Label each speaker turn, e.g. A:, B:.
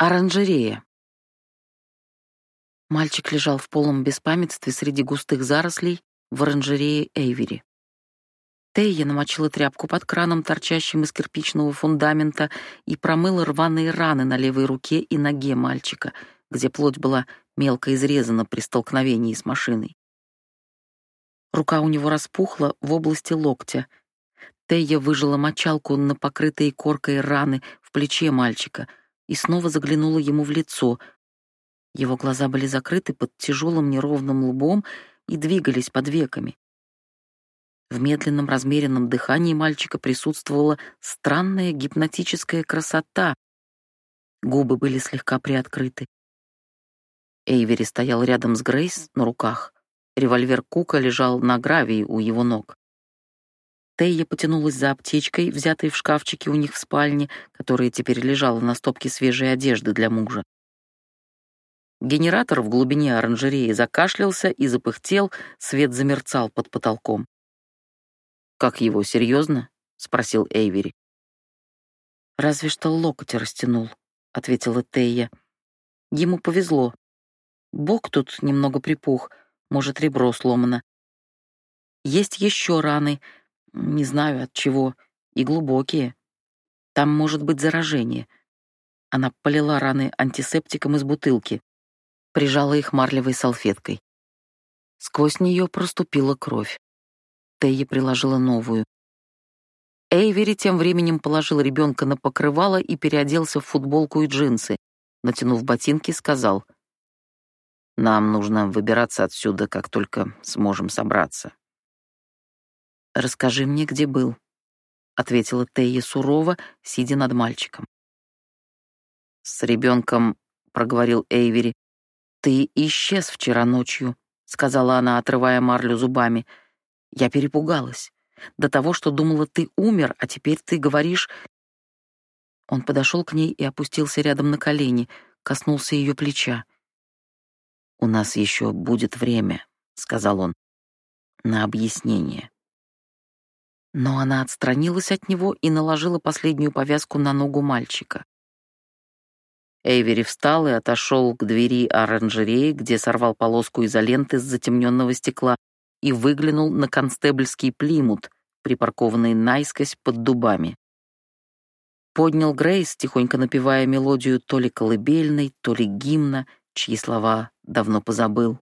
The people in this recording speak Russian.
A: Оранжерея. Мальчик лежал в полном беспамятстве среди густых зарослей в оранжерее Эйвери. Тейя намочила тряпку под краном, торчащим из кирпичного фундамента, и промыла рваные раны на левой руке и ноге мальчика, где плоть была мелко изрезана при столкновении с машиной. Рука у него распухла в области локтя. Тейя выжила мочалку на покрытые коркой раны в плече мальчика — и снова заглянула ему в лицо. Его глаза были закрыты под тяжелым неровным лбом и двигались под веками. В медленном размеренном дыхании мальчика присутствовала странная гипнотическая красота. Губы были слегка приоткрыты. Эйвери стоял рядом с Грейс на руках. Револьвер Кука лежал на гравии у его ног. Тейя потянулась за аптечкой, взятой в шкафчике у них в спальне, которая теперь лежала на стопке свежей одежды для мужа. Генератор в глубине оранжереи закашлялся и запыхтел, свет замерцал под потолком. «Как его, серьезно?» — спросил Эйвери. «Разве что локоть растянул», — ответила Тейя. «Ему повезло. Бок тут немного припух, может, ребро сломано. Есть еще раны, не знаю от чего, и глубокие. Там может быть заражение. Она полила раны антисептиком из бутылки, прижала их марлевой салфеткой. Сквозь нее проступила кровь. Тейя приложила новую. Эйвери тем временем положил ребенка на покрывало и переоделся в футболку и джинсы. Натянув ботинки, сказал, «Нам нужно выбираться отсюда, как только сможем собраться. «Расскажи мне, где был», — ответила Тея сурово, сидя над мальчиком. «С ребенком», — проговорил Эйвери. «Ты исчез вчера ночью», — сказала она, отрывая марлю зубами. «Я перепугалась. До того, что думала, ты умер, а теперь ты говоришь...» Он подошел к ней и опустился рядом на колени, коснулся ее плеча. «У нас еще будет время», — сказал он, — «на объяснение». Но она отстранилась от него и наложила последнюю повязку на ногу мальчика. Эйвери встал и отошел к двери оранжереи, где сорвал полоску изоленты с затемненного стекла и выглянул на констебльский плимут, припаркованный наискось под дубами. Поднял Грейс, тихонько напевая мелодию то ли колыбельной, то ли гимна, чьи слова давно позабыл.